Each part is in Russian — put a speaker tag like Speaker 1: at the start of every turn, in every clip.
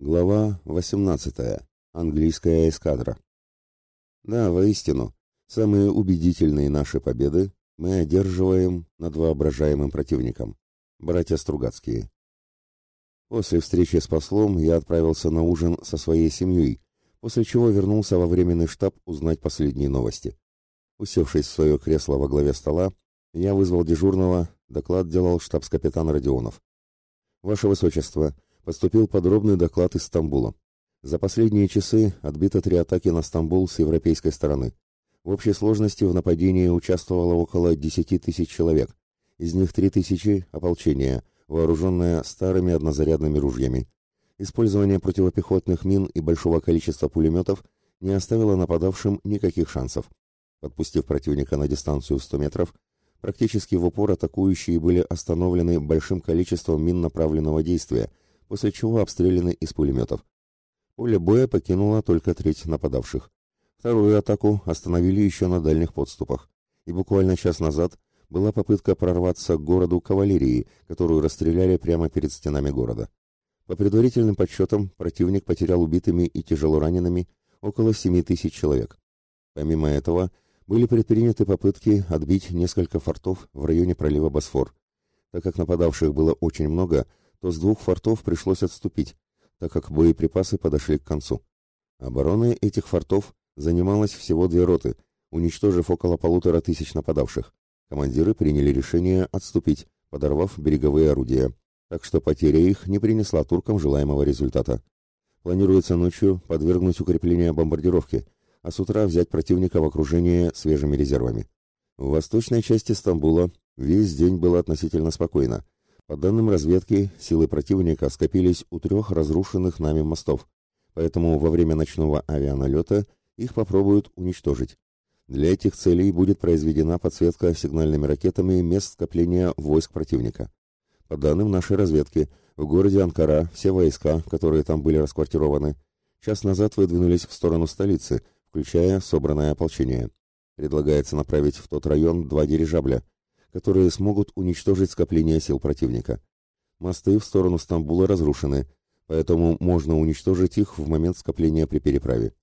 Speaker 1: Глава 18. Английская эскадра. Да, воистину, самые убедительные наши победы мы одерживаем над воображаемым противником. Братья Стругацкие. После встречи с послом я отправился на ужин со своей семьей, после чего вернулся во временный штаб узнать последние новости. Усевшись в свое кресло во главе стола, я вызвал дежурного, доклад делал штабс-капитан Родионов. «Ваше Высочество», поступил подробный доклад из Стамбула. За последние часы отбито три атаки на Стамбул с европейской стороны. В общей сложности в нападении участвовало около 10 тысяч человек, из них 3 тысячи – ополчение, вооруженное старыми однозарядными ружьями. Использование противопехотных мин и большого количества пулеметов не оставило нападавшим никаких шансов. Подпустив противника на дистанцию в 100 метров, практически в упор атакующие были остановлены большим количеством мин направленного действия – после чего обстреляны из пулеметов. Поле боя покинула только треть нападавших. Вторую атаку остановили еще на дальних подступах. И буквально час назад была попытка прорваться к городу кавалерии, которую расстреляли прямо перед стенами города. По предварительным подсчетам, противник потерял убитыми и тяжело ранеными около 7 тысяч человек. Помимо этого, были предприняты попытки отбить несколько фортов в районе пролива Босфор. Так как нападавших было очень много, то с двух фортов пришлось отступить, так как боеприпасы подошли к концу. Обороной этих фортов занималось всего две роты, уничтожив около полутора тысяч нападавших. Командиры приняли решение отступить, подорвав береговые орудия, так что потеря их не принесла туркам желаемого результата. Планируется ночью подвергнуть укрепления бомбардировки, а с утра взять противника в окружение свежими резервами. В восточной части Стамбула весь день было относительно спокойно, по данным разведки, силы противника скопились у трех разрушенных нами мостов, поэтому во время ночного авианалета их попробуют уничтожить. Для этих целей будет произведена подсветка сигнальными ракетами мест скопления войск противника. По данным нашей разведки, в городе Анкара все войска, которые там были расквартированы, час назад выдвинулись в сторону столицы, включая собранное ополчение. Предлагается направить в тот район два дирижабля – которые смогут уничтожить скопление сил противника. Мосты в сторону Стамбула разрушены, поэтому можно уничтожить их в момент скопления при переправе.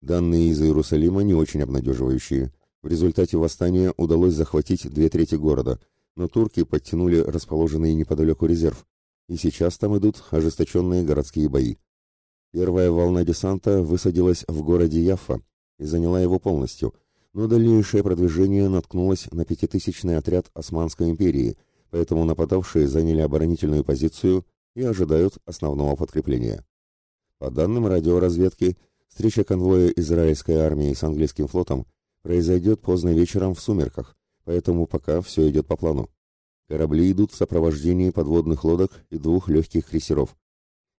Speaker 1: Данные из Иерусалима не очень обнадеживающие. В результате восстания удалось захватить две трети города, но турки подтянули расположенный неподалеку резерв, и сейчас там идут ожесточенные городские бои. Первая волна десанта высадилась в городе Яффа и заняла его полностью – но дальнейшее продвижение наткнулось на пятитысячный отряд Османской империи, поэтому нападавшие заняли оборонительную позицию и ожидают основного подкрепления. По данным радиоразведки, встреча конвоя израильской армии с английским флотом произойдет поздно вечером в сумерках, поэтому пока все идет по плану. Корабли идут в сопровождении подводных лодок и двух легких крейсеров.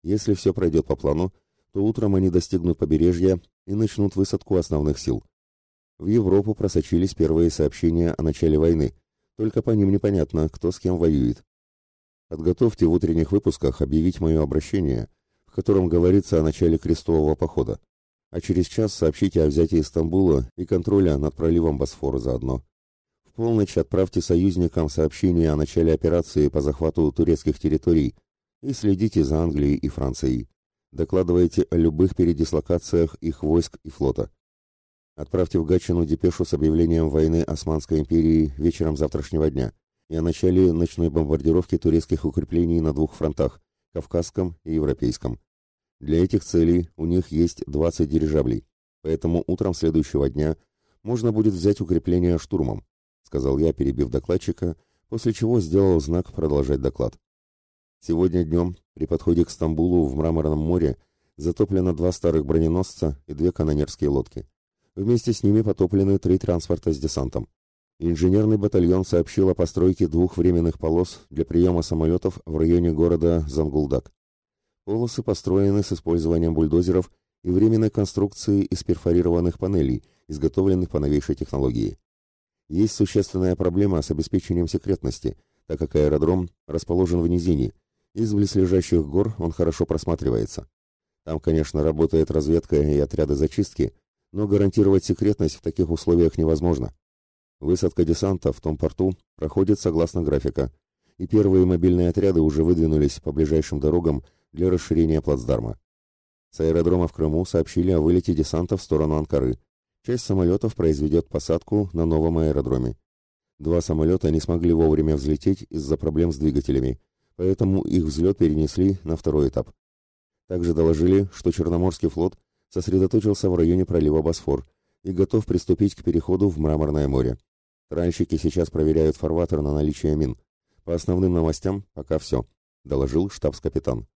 Speaker 1: Если все пройдет по плану, то утром они достигнут побережья и начнут высадку основных сил. В Европу просочились первые сообщения о начале войны, только по ним непонятно, кто с кем воюет. Подготовьте в утренних выпусках объявить мое обращение, в котором говорится о начале крестового похода, а через час сообщите о взятии Стамбула и контроля над проливом Босфора заодно. В полночь отправьте союзникам сообщение о начале операции по захвату турецких территорий и следите за Англией и Францией. Докладывайте о любых передислокациях их войск и флота. Отправьте в Гатчину депешу с объявлением войны Османской империи вечером завтрашнего дня и о начале ночной бомбардировки турецких укреплений на двух фронтах – Кавказском и Европейском. Для этих целей у них есть 20 дирижаблей, поэтому утром следующего дня можно будет взять укрепление штурмом, сказал я, перебив докладчика, после чего сделал знак продолжать доклад. Сегодня днем при подходе к Стамбулу в Мраморном море затоплено два старых броненосца и две канонерские лодки. Вместе с ними потоплены три транспорта с десантом. Инженерный батальон сообщил о постройке двух временных полос для приема самолетов в районе города Зангулдак. Полосы построены с использованием бульдозеров и временной конструкции из перфорированных панелей, изготовленных по новейшей технологии. Есть существенная проблема с обеспечением секретности, так как аэродром расположен в низине, из близлежащих гор он хорошо просматривается. Там, конечно, работает разведка и отряды зачистки, но гарантировать секретность в таких условиях невозможно. Высадка десанта в том порту проходит согласно графика, и первые мобильные отряды уже выдвинулись по ближайшим дорогам для расширения плацдарма. С аэродрома в Крыму сообщили о вылете десанта в сторону Анкары. Часть самолетов произведет посадку на новом аэродроме. Два самолета не смогли вовремя взлететь из-за проблем с двигателями, поэтому их взлет перенесли на второй этап. Также доложили, что Черноморский флот сосредоточился в районе пролива Босфор и готов приступить к переходу в Мраморное море. Тральщики сейчас проверяют фарватер на наличие мин. По основным новостям пока все, доложил штабс-капитан.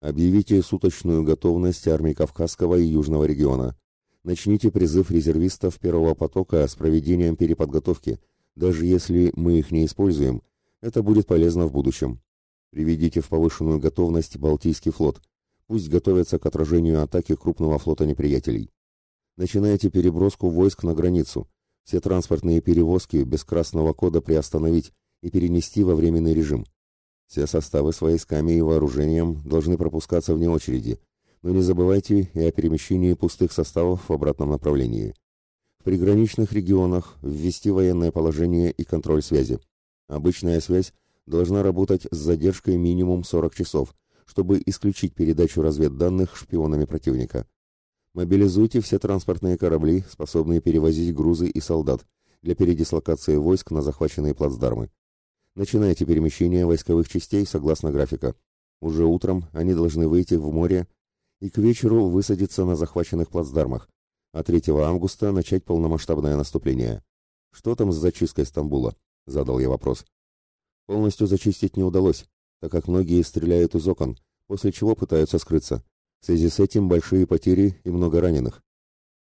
Speaker 1: Объявите суточную готовность армий Кавказского и Южного региона. Начните призыв резервистов первого потока с проведением переподготовки. Даже если мы их не используем, это будет полезно в будущем. Приведите в повышенную готовность Балтийский флот. Пусть готовятся к отражению атаки крупного флота неприятелей. Начинайте переброску войск на границу. Все транспортные перевозки без красного кода приостановить и перенести во временный режим. Все составы с войсками и вооружением должны пропускаться вне очереди, но не забывайте и о перемещении пустых составов в обратном направлении. В приграничных регионах ввести военное положение и контроль связи. Обычная связь должна работать с задержкой минимум 40 часов, чтобы исключить передачу разведданных шпионами противника. Мобилизуйте все транспортные корабли, способные перевозить грузы и солдат, для передислокации войск на захваченные плацдармы. Начинайте перемещение войсковых частей согласно графика. Уже утром они должны выйти в море и к вечеру высадиться на захваченных плацдармах, а 3 августа начать полномасштабное наступление. Что там с зачисткой Стамбула? Задал я вопрос. Полностью зачистить не удалось, так как многие стреляют из окон, после чего пытаются скрыться. В связи с этим большие потери и много раненых.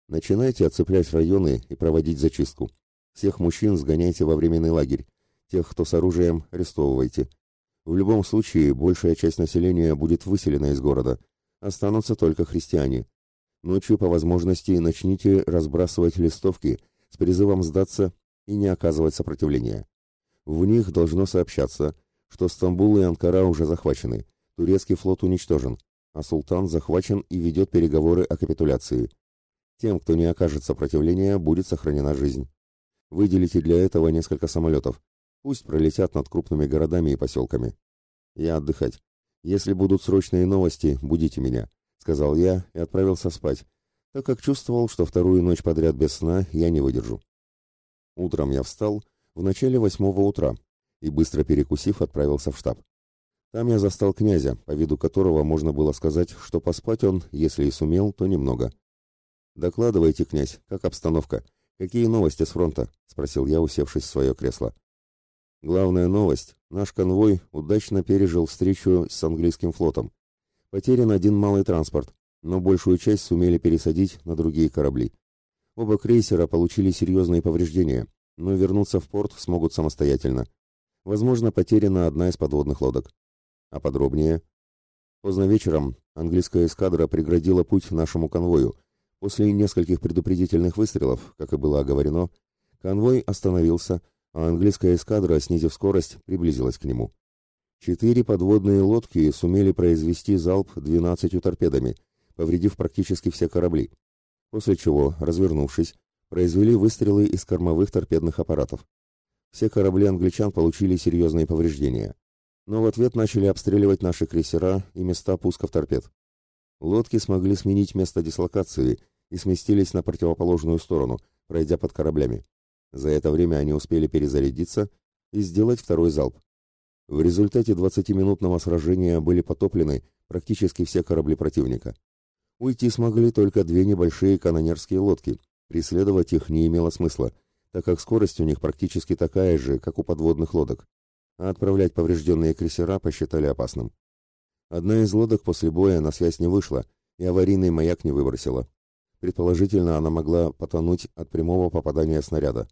Speaker 1: Начинайте отцеплять районы и проводить зачистку. Всех мужчин сгоняйте во временный лагерь, Тех, кто с оружием, арестовывайте. В любом случае, большая часть населения будет выселена из города. Останутся только христиане. Ночью, по возможности, начните разбрасывать листовки с призывом сдаться и не оказывать сопротивления. В них должно сообщаться, что Стамбул и Анкара уже захвачены, турецкий флот уничтожен, а султан захвачен и ведет переговоры о капитуляции. Тем, кто не окажет сопротивления, будет сохранена жизнь. Выделите для этого несколько самолетов. Пусть пролетят над крупными городами и поселками. Я отдыхать. Если будут срочные новости, будите меня, сказал я и отправился спать, так как чувствовал, что вторую ночь подряд без сна я не выдержу. Утром я встал в начале восьмого утра и, быстро перекусив, отправился в штаб. Там я застал князя, по виду которого можно было сказать, что поспать он, если и сумел, то немного. «Докладывайте, князь, как обстановка? Какие новости с фронта?» — спросил я, усевшись в свое кресло. Главная новость – наш конвой удачно пережил встречу с английским флотом. Потерян один малый транспорт, но большую часть сумели пересадить на другие корабли. Оба крейсера получили серьезные повреждения, но вернуться в порт смогут самостоятельно. Возможно, потеряна одна из подводных лодок. А подробнее? Поздно вечером английская эскадра преградила путь нашему конвою. После нескольких предупредительных выстрелов, как и было оговорено, конвой остановился а английская эскадра, снизив скорость, приблизилась к нему. Четыре подводные лодки сумели произвести залп 12 торпедами, повредив практически все корабли, после чего, развернувшись, произвели выстрелы из кормовых торпедных аппаратов. Все корабли англичан получили серьезные повреждения, но в ответ начали обстреливать наши крейсера и места пусков торпед. Лодки смогли сменить место дислокации и сместились на противоположную сторону, пройдя под кораблями. За это время они успели перезарядиться и сделать второй залп. В результате 20-минутного сражения были потоплены практически все корабли противника. Уйти смогли только две небольшие канонерские лодки. Преследовать их не имело смысла, так как скорость у них практически такая же, как у подводных лодок. А отправлять поврежденные крейсера посчитали опасным. Одна из лодок после боя на связь не вышла и аварийный маяк не выбросила. Предположительно, она могла потонуть от прямого попадания снаряда.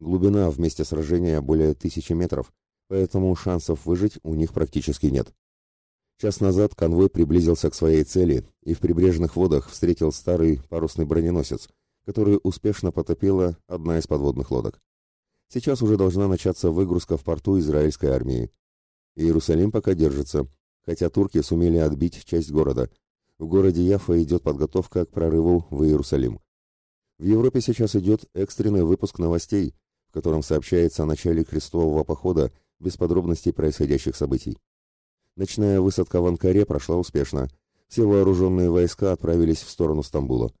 Speaker 1: Глубина в месте сражения более тысячи метров, поэтому шансов выжить у них практически нет. Час назад конвой приблизился к своей цели и в прибрежных водах встретил старый парусный броненосец, который успешно потопила одна из подводных лодок. Сейчас уже должна начаться выгрузка в порту израильской армии. Иерусалим пока держится, хотя турки сумели отбить часть города. В городе Яфа идет подготовка к прорыву в Иерусалим. В Европе сейчас идет экстренный выпуск новостей, в котором сообщается о начале крестового похода без подробностей происходящих событий. Ночная высадка в Анкаре прошла успешно. Все вооруженные войска отправились в сторону Стамбула.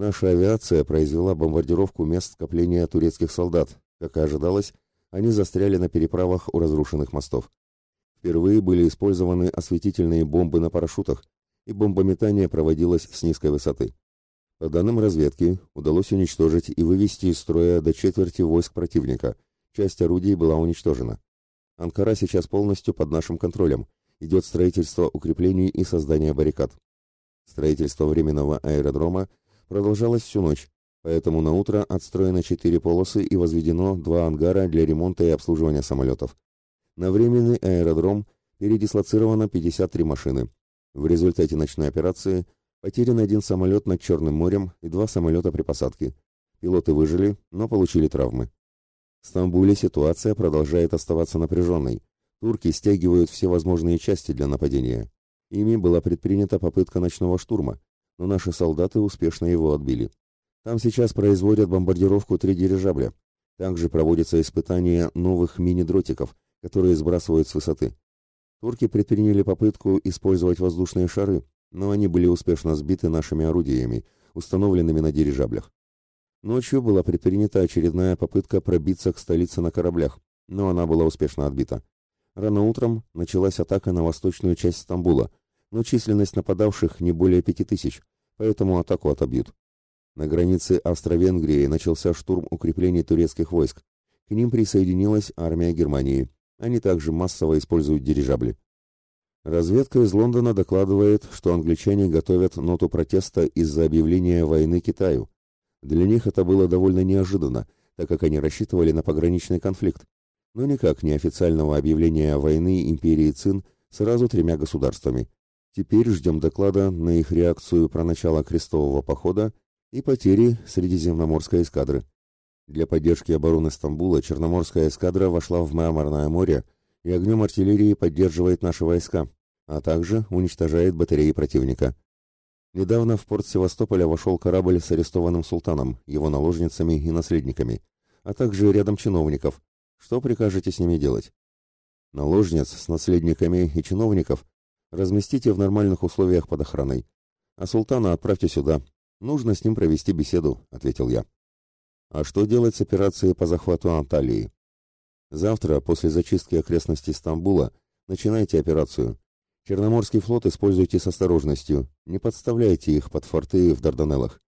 Speaker 1: Наша авиация произвела бомбардировку мест скопления турецких солдат. Как и ожидалось, они застряли на переправах у разрушенных мостов. Впервые были использованы осветительные бомбы на парашютах, и бомбометание проводилось с низкой высоты. По данным разведки, удалось уничтожить и вывести из строя до четверти войск противника. Часть орудий была уничтожена. Анкара сейчас полностью под нашим контролем. Идет строительство укреплений и создание баррикад. Строительство временного аэродрома продолжалось всю ночь, поэтому на утро отстроено четыре полосы и возведено два ангара для ремонта и обслуживания самолетов. На временный аэродром передислоцировано 53 машины. В результате ночной операции потерян один самолет над Черным морем и два самолета при посадке. Пилоты выжили, но получили травмы. В Стамбуле ситуация продолжает оставаться напряженной. Турки стягивают все возможные части для нападения. Ими была предпринята попытка ночного штурма, но наши солдаты успешно его отбили. Там сейчас производят бомбардировку три дирижабля. Также проводятся испытания новых мини-дротиков, которые сбрасывают с высоты. Турки предприняли попытку использовать воздушные шары, но они были успешно сбиты нашими орудиями, установленными на дирижаблях. Ночью была предпринята очередная попытка пробиться к столице на кораблях, но она была успешно отбита. Рано утром началась атака на восточную часть Стамбула, но численность нападавших не более пяти тысяч, поэтому атаку отобьют. На границе Австро-Венгрии начался штурм укреплений турецких войск. К ним присоединилась армия Германии. Они также массово используют дирижабли. Разведка из Лондона докладывает, что англичане готовят ноту протеста из-за объявления войны Китаю. Для них это было довольно неожиданно, так как они рассчитывали на пограничный конфликт, но никак не официального объявления войны империи Цин сразу тремя государствами. Теперь ждем доклада на их реакцию про начало крестового похода и потери Средиземноморской эскадры. Для поддержки обороны Стамбула Черноморская эскадра вошла в Мраморное море и огнем артиллерии поддерживает наши войска, а также уничтожает батареи противника. Недавно в порт Севастополя вошел корабль с арестованным султаном, его наложницами и наследниками, а также рядом чиновников. Что прикажете с ними делать? Наложниц с наследниками и чиновников разместите в нормальных условиях под охраной, а султана отправьте сюда. Нужно с ним провести беседу, ответил я. А что делать с операцией по захвату Анталии? Завтра, после зачистки окрестностей Стамбула, начинайте операцию. Черноморский флот используйте с осторожностью, не подставляйте их под форты в Дарданеллах.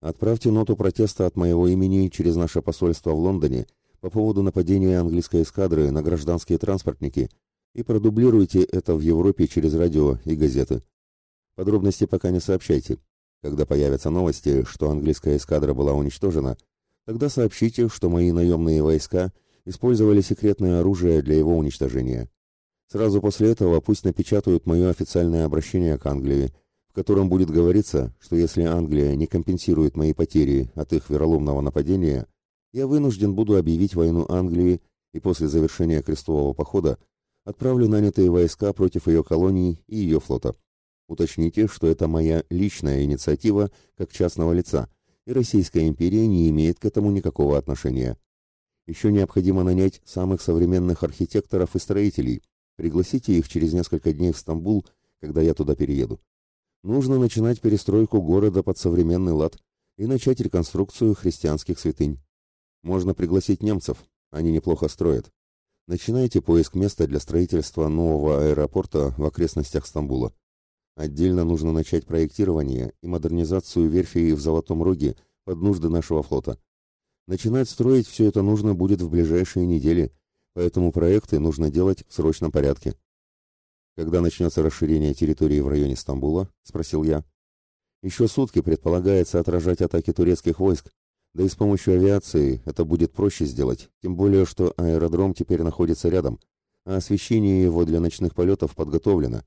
Speaker 1: Отправьте ноту протеста от моего имени через наше посольство в Лондоне по поводу нападения английской эскадры на гражданские транспортники и продублируйте это в Европе через радио и газеты. Подробности пока не сообщайте. Когда появятся новости, что английская эскадра была уничтожена, тогда сообщите, что мои наемные войска использовали секретное оружие для его уничтожения. Сразу после этого пусть напечатают мое официальное обращение к Англии, в котором будет говориться, что если Англия не компенсирует мои потери от их вероломного нападения, я вынужден буду объявить войну Англии и после завершения крестового похода отправлю нанятые войска против ее колоний и ее флота. Уточните, что это моя личная инициатива как частного лица, и Российская империя не имеет к этому никакого отношения. Еще необходимо нанять самых современных архитекторов и строителей – Пригласите их через несколько дней в Стамбул, когда я туда перееду. Нужно начинать перестройку города под современный лад и начать реконструкцию христианских святынь. Можно пригласить немцев, они неплохо строят. Начинайте поиск места для строительства нового аэропорта в окрестностях Стамбула. Отдельно нужно начать проектирование и модернизацию верфи в Золотом Роге под нужды нашего флота. Начинать строить все это нужно будет в ближайшие недели – поэтому проекты нужно делать в срочном порядке. Когда начнется расширение территории в районе Стамбула? спросил я. Еще сутки предполагается отражать атаки турецких войск, да и с помощью авиации это будет проще сделать, тем более что аэродром теперь находится рядом, а освещение его для ночных полетов подготовлено.